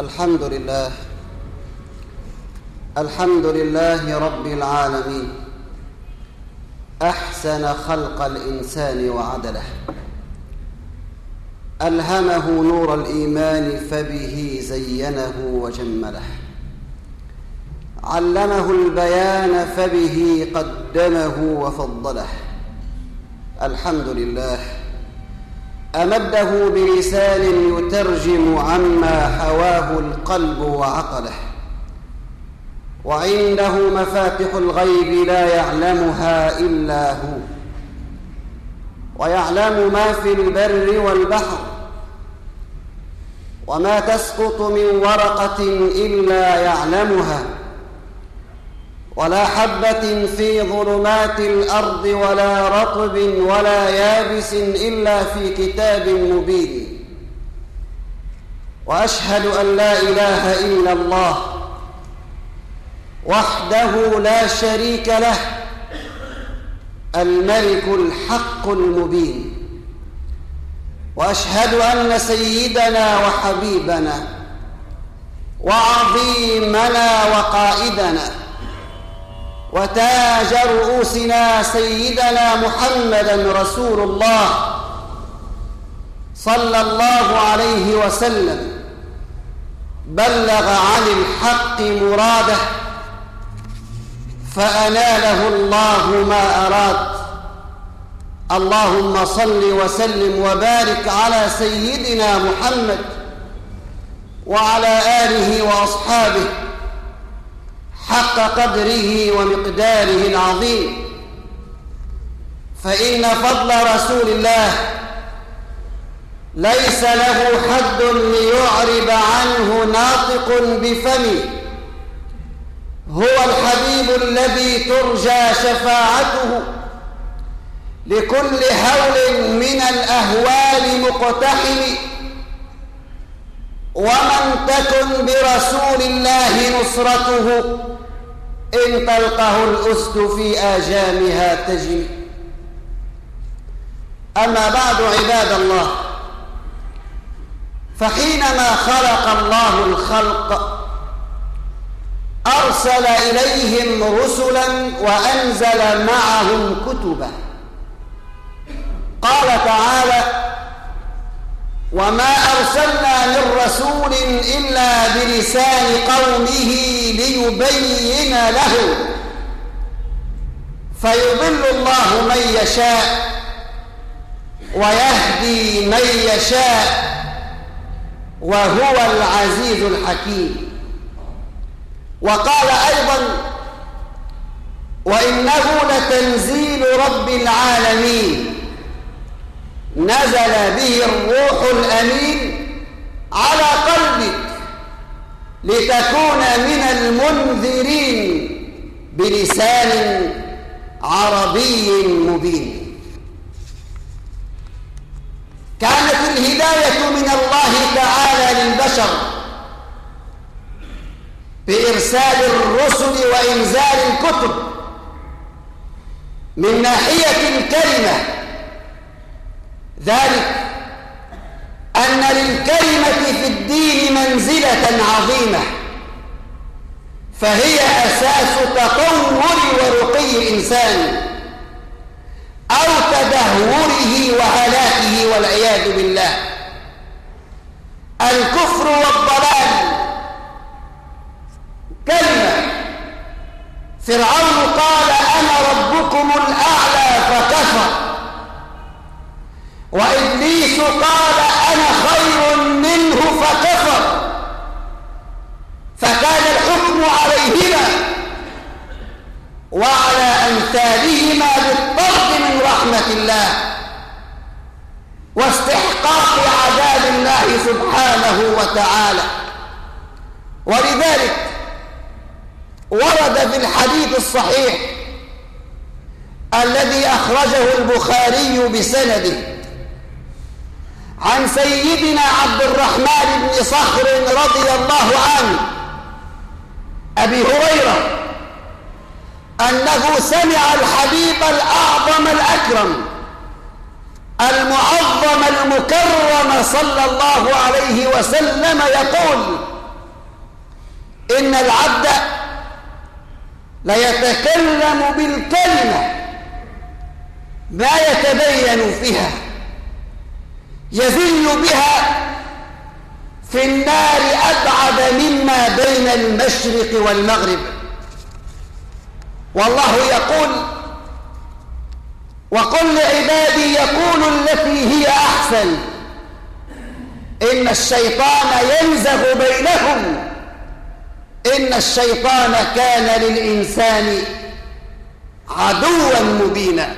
الحمد لله. الحمد لله رب العالمين. أحسن خلق الإنسان وعدله. ألهمه نور الإيمان فبه زينه وجمله. علمه البيان فبه قدمه وفضله. الحمد لله. أمده بلسان يترجم عما حواه القلب وعقله. وعنده مفاتح الغيب لا يعلمها إلا هو. ويعلم ما في البر والبحر. وما تسقط من ورقة إلا يعلمها. ولا حبة في ظلمات الأرض ولا رطب ولا يابس إلا في كتاب مبين. وأشهد أن لا إله إلا الله وحده لا شريك له الملك الحق المبين. وأشهد أن سيدنا وحبيبنا وعظيمنا وقائدنا وتاج رؤوسنا سيدنا محمدا رسول الله صلى الله عليه وسلم. بلغ عن الحق مراده فأناله الله ما أراد. اللهم صل وسلم وبارك على سيدنا محمد وعلى آله وأصحابه. حق قدره ومقداره العظيم. فإن فضل رسول الله ليس له حد ليعرب عنه ناطق بفمه هو الحبيب الذي ترجى شفاعته لكل هول من الأهوال مقتحم. ومن تكن برسول الله نصرته إن تلقه الأسد في آجامها تجري. أما بعد عباد الله. فحينما خلق الله الخلق أرسل إليهم رسلا وأنزل معهم كتبا. قال تعالى وما أرسلنا من رسول إلا بلسان قومه ليبين له. فيضل الله من يشاء ويهدي من يشاء وهو العزيز الحكيم. وقال أيضا وإنه لتنزيل رب العالمين. نزل به الروح الأمين على قلبك لتكون من المنذرين بلسان عربي مبين. كانت الهداية من الله تعالى للبشر بإرسال الرسل وإنزال الكتب من ناحية الكلمة ذلك أن للكلمة في الدين منزلة عظيمة فهي أساس تطور ورقي الإنسان أو تدهوره وهلاكه والعياذ بالله. الكفر والضلال كلمة فرعون ولذلك ورد في الحديث الصحيح الذي أخرجه البخاري بسنده عن سيدنا عبد الرحمن بن صخر رضي الله عنه أبي هريرة أنه سمع الحبيب الأعظم الأكرم المعظم المكرم صلى الله عليه وسلم يقول إن العبد ليتكلم بالكلمة ما يتبين فيها يزل بها في النار أبعد مما بين المشرق والمغرب. والله يقول وقل لعبادي يقول التي هي أحسن إن الشيطان ينزغ بينهم إن الشيطان كان للإنسان عدوا مبينا.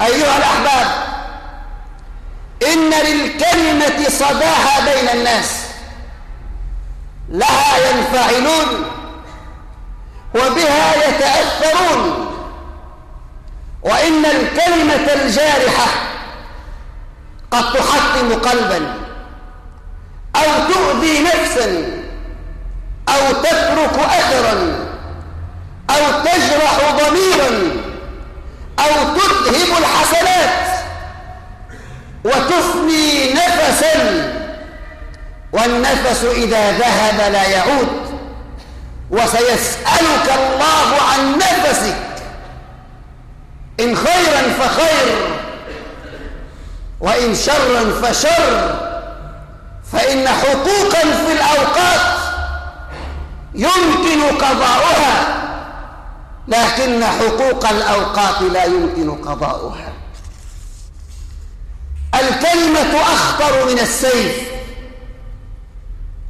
أيها الأحباب إن للكلمة صداها بين الناس لها ينفعلون وبها يتأثرون. وإن الكلمة الجارحة قد تحطم قلبا أو تؤذي نفسا أو تترك أثرا أو تجرح ضميرا أو تذهب الحسنات وتفني نفسا. والنفس إذا ذهب لا يعود وسيسألك الله عن نفسك. إن خيرا فخير وإن شرا فشر. فإن حقوقا في الأوقات يمكن قضاؤها لكن حقوق الأوقات لا يمكن قضاؤها. الكلمة أخطر من السيف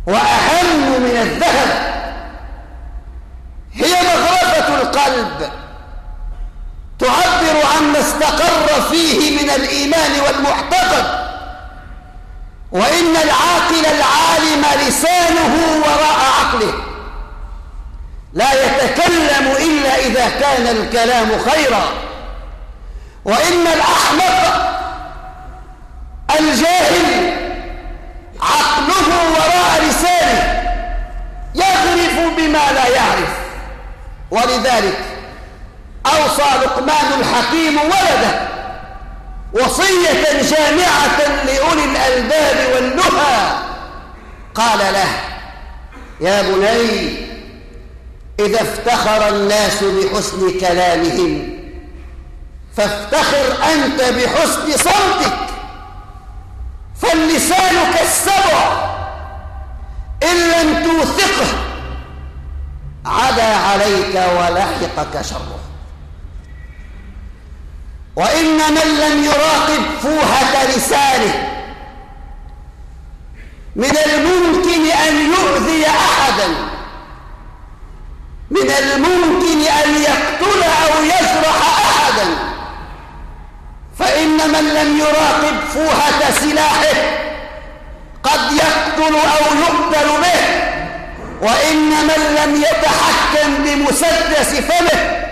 وأهم من الذهب هي مغرفة القلب تعبر عما استقر فيه من الإيمان والمعتقد وإن العاقل العالم لسانه وراء عقله. لا يتكلم إلا إذا كان الكلام خيرا. وإن الأحمق الجاهل عقله وراء لسانه يغرف بما لا يعرف. ولذلك أوصى لقمان الحكيم ولده وصية جامعة لأولي الألباب والنهى. قال له يا بني إذا افتخر الناس بحسن كلامهم فافتخر أنت بحسن صوتك. فاللسان كالسبع إن لم توثقه عدا عليك ولحقك شره. وإن من لم يراقب فوهة لسانه من الممكن أن يؤذي أحدا. من الممكن أن يقتل أو يجرح أحدا. فإن من لم يراقب فوهة سلاحه قد يقتل أو يقتل به وإن من لم يتحكم بمسدس فمه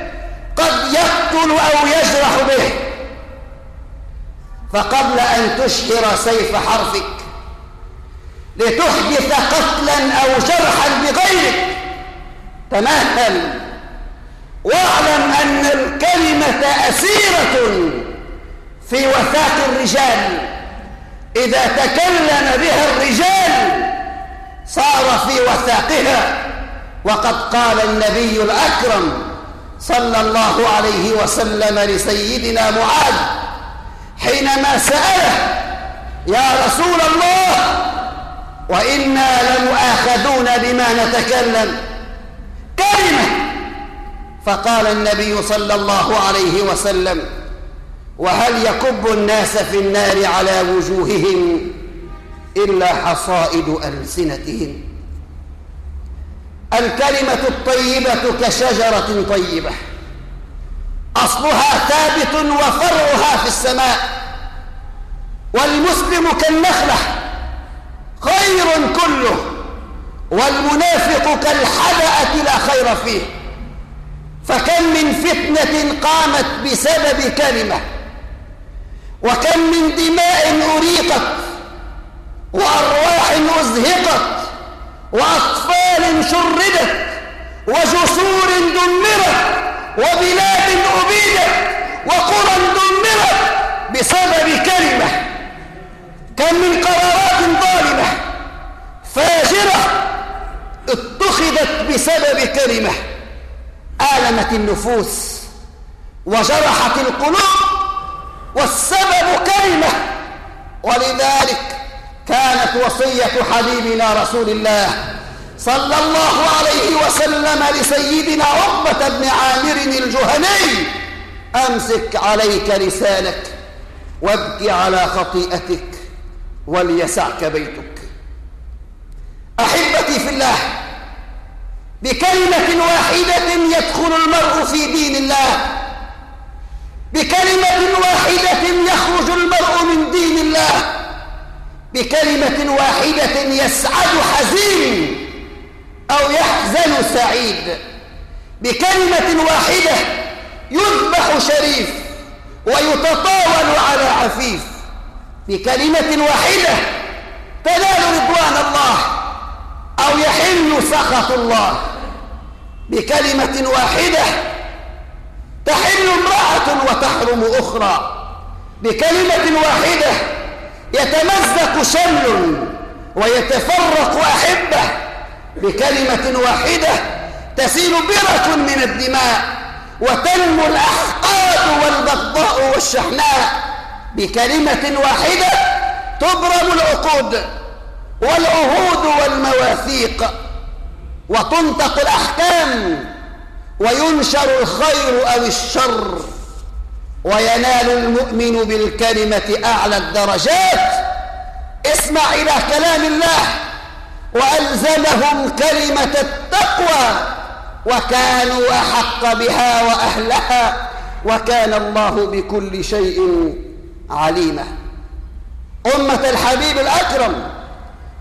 قد يقتل أو يجرح به. فقبل أن تشهر سيف حرفك لتحدث قتلا أو جرحا بغيرك تمهل واعلم أن الكلمة أسيرة في وثاق الرجال. إذا تكلم بها الرجال صار في وثاقها. وقد قال النبي الأكرم صلى الله عليه وسلم لسيدنا معاذ حينما سأله يا رسول الله وإنا لمؤاخذون بما نتكلم. كلمة. فقال النبي صلى الله عليه وسلم وهل يكب الناس في النار على وجوههم إلا حصائد ألسنتهم؟ الكلمة الطيبة كشجرة طيبة. أصلها ثابت وفرعها في السماء والمسلم كالنخلة خير كله. والمنافق كالحدأة لا خير فيه. فكم من فتنة قامت بسبب كلمة وكم من دماء أريقت وأرواح أزهقت وأطفال شردت وجسور دمرت وبلاد أبيدت وقرى دمرت بسبب كلمة كم من قرارات ظالمة فاجرة ألمت النفوس وجرحت القلوب والسبب كلمة ولذلك كانت وصية حبيبنا رسول الله صلى الله عليه وسلم لسيدنا عقبة بن عامر الجهني أمسك عليك لسانك وابكي على خطيئتك وليسعك بيتك. أحبتي في الله بكلمة واحدة يدخل المرء في دين الله. بكلمة واحدة يخرج المرء من دين الله. بكلمة واحدة يسعد حزين أو يحزن سعيد. بكلمة واحدة يذبح شريف ويتطاول على عفيف. بكلمة واحدة تنال رضوان الله أو يحل سخط الله. بكلمة واحدة. تحل امرأة وتحرم أخرى. بكلمة واحدة يتمزق شل ويتفرق أحبة. بكلمة واحدة تسيل برة من الدماء وتنمو الأحقاد والبغضاء والشحناء. بكلمة واحدة تبرم العقود والعهود والمواثيق. وتنطق الأحكام وينشر الخير أو الشر وينال المؤمن بالكلمة أعلى الدرجات. اسمع إلى كلام الله وألزمهم كلمة التقوى وكانوا أحق بها وأهلها وكان الله بكل شيء عليما. أمة الحبيب الأكرم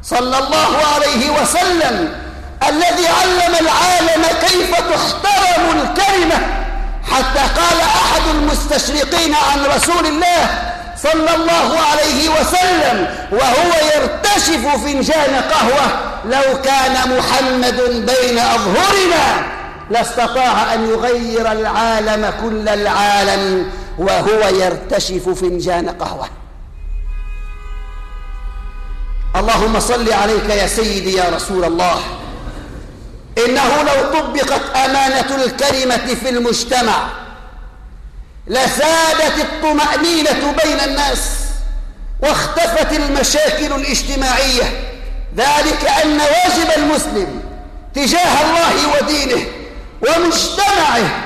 صلى الله عليه وسلم الذي علم العالم كيف تحترم الكلمة. حتى قال أحد المستشرقين عن رسول الله صلى الله عليه وسلم وهو يرتشف فنجان قهوة لو كان محمد بين أظهرنا لاستطاع أن يغير العالم كل العالم وهو يرتشف فنجان قهوة. اللهم صل عليك يا سيدي يا رسول الله. إنه لو طبقت أمانة الكلمة في المجتمع لسادت الطمأنينة بين الناس واختفت المشاكل الاجتماعية. ذلك أن واجب المسلم تجاه الله ودينه ومجتمعه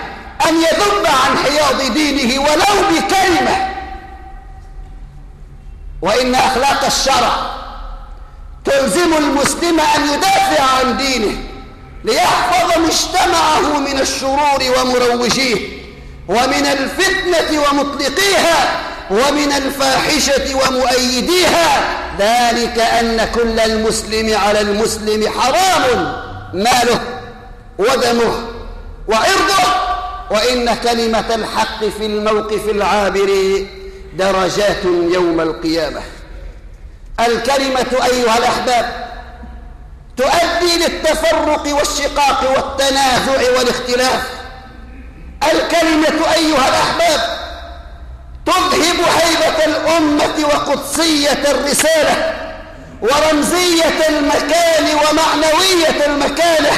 أن يذب عن حياض دينه ولو بكلمة. وإن أخلاق الشرع تلزم المسلم أن يدافع عن دينه ليحفظ مجتمعه من الشرور ومروجيه ومن الفتنة ومطلقيها ومن الفاحشة ومؤيديها. ذلك أن كل المسلم على المسلم حرام ماله ودمه وعرضه. وإن كلمة الحق في الموقف العابر درجات يوم القيامة. الكلمة أيها الأحباب تؤدي للتفرق والشقاق والتنازع والاختلاف. الكلمة أيها الأحباب تذهب هيبة الأمة وقدسية الرسالة ورمزية المكان ومعنوية المكانة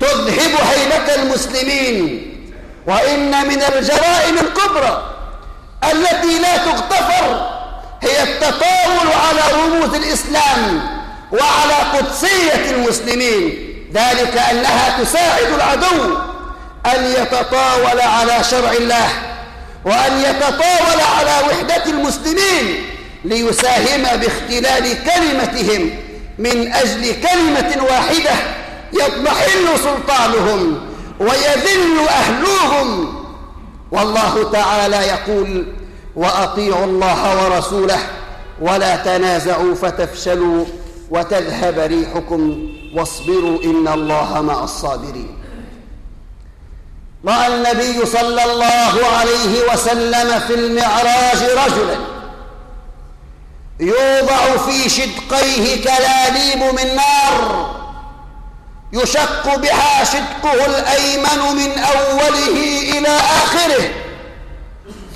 تذهب هيبة المسلمين وإن من الجرائم الكبرى التي لا تغتفر هي التطاول على رموز الإسلام وعلى قدسية المسلمين ذلك أنها تساعد العدو أن يتطاول على شرع الله وأن يتطاول على وحدة المسلمين ليساهم باختلال كلمتهم من أجل كلمة واحدة يضمحل سلطانهم ويذل أهلوهم. والله تعالى يقول وأطيعوا الله ورسوله ولا تنازعوا فتفشلوا وتذهب ريحكم واصبروا إن الله مع الصابرين. رأى النبي صلى الله عليه وسلم في المعراج رجلا يوضع في شدقيه كلاليب من نار يشق بها شدقه الأيمن من أوله إلى آخره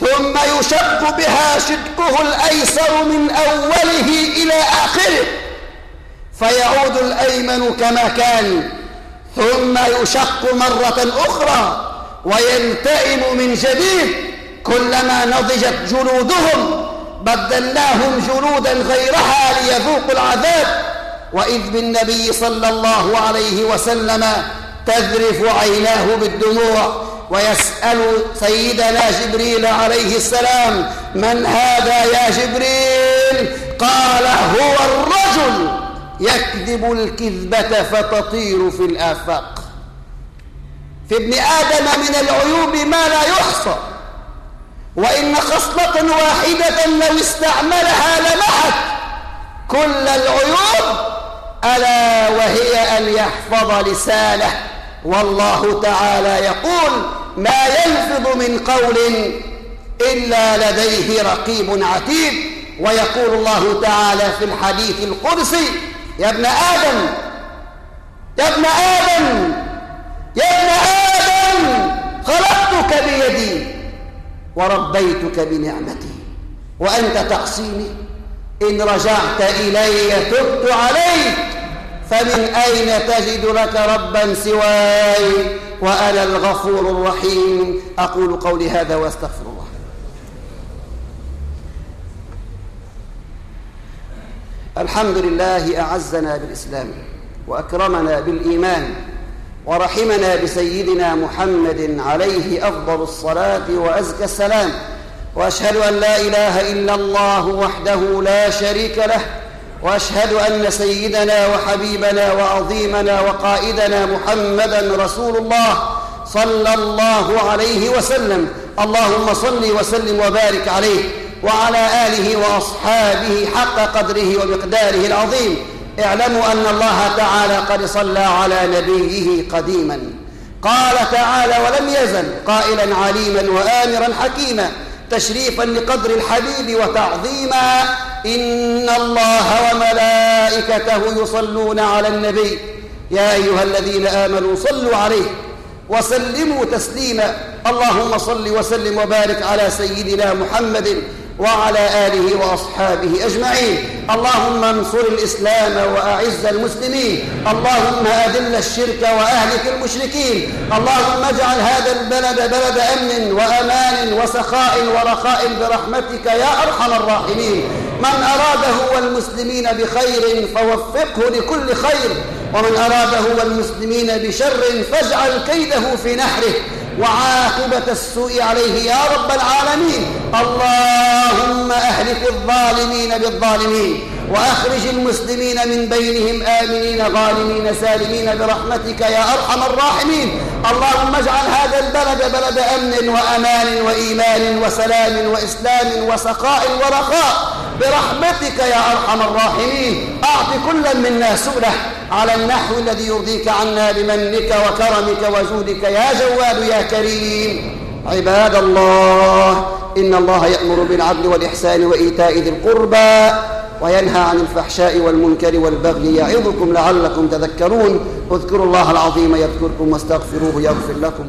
ثم يشق بها شدقه الأيسر من أوله إلى آخره. فيعود الأيمن كما كان ثم يشق مرة أخرى ويلتئم من جديد كلما نضجت جلودهم بدلناهم جلودا غيرها ليذوقوا العذاب. وإذ بالنبي صلى الله عليه وسلم تذرف عيناه بالدموع ويسأل سيدنا جبريل عليه السلام من هذا يا جبريل؟ قال هو الرجل يكذب الكذبة فتطير في الآفاق. في ابن آدم من العيوب ما لا يحصى وإن خصلة واحدة لو استعملها لمحت. كل العيوب ألا وهي أن يحفظ لسانه. والله تعالى يقول ما يلفظ من قول إلا لديه رقيب عتيد ويقول الله تعالى في الحديث القدسي يا ابن آدم يا ابن آدم يا ابن آدم خلقتك بيدي وربيتك بنعمتي وأنت تعصيني إن رجعت إلي تبت عليك فمن أين تجد لك ربا سواي؟ وأنا الغفور الرحيم أقول قولي هذا وأستغفر الله. الحمد لله أعزنا بالإسلام وأكرمنا بالإيمان ورحمنا بسيدنا محمد عليه أفضل الصلاة وأزكى السلام وأشهد أن لا إله إلا الله وحده لا شريك له وأشهد أن سيدنا وحبيبنا وعظيمنا وقائدنا محمدا رسول الله صلى الله عليه وسلم اللهم صل وسلم وبارك عليه وعلى آله وأصحابه حق قدره ومقداره العظيم. اعلموا أن الله تعالى قد صلى على نبيه قديما. قال تعالى ولم يزل قائلا عليما وآمرا حكيما تشريفا لقدر الحبيب وتعظيما إن الله وملائكته يصلون على النبي. يا أيها الذين آمنوا صلوا عليه وسلموا تسليما. اللهم صل وسلم وبارك على سيدنا محمد وعلى آله وأصحابه أجمعين. اللهم انصر الإسلام وأعز المسلمين. اللهم أذل الشرك وأهلك المشركين. اللهم اجعل هذا البلد بلد أمن وأمان وسخاء ورخاء برحمتك يا أرحم الراحمين. من أراده والمسلمين بخير فوفقه لكل خير. ومن أراده والمسلمين بشر فاجعل كيده في نحره. وعاقبة السوء عليه يا رب العالمين. اللهم أهلك الظالمين بالظالمين وأخرج المسلمين من بينهم آمنين غانمين سالمين برحمتك يا أرحم الراحمين. اللهم اجعل هذا البلد بلد أمن وأمان وإيمان وسلام وإسلام وسخاء ورخاء. برحمتك يا أرحم الراحمين. أعط كلا منا سؤله على النحو الذي يرضيك عنا بمنك وكرمك وجودك يا جواد يا كريم. عباد الله إن الله يأمر بالعدل والإحسان وإيتاء ذي القربى وينهى عن الفحشاء والمنكر والبغي يعظكم لعلكم تذكرون. اذكروا الله العظيم يذكركم واستغفروه يغفر لكم.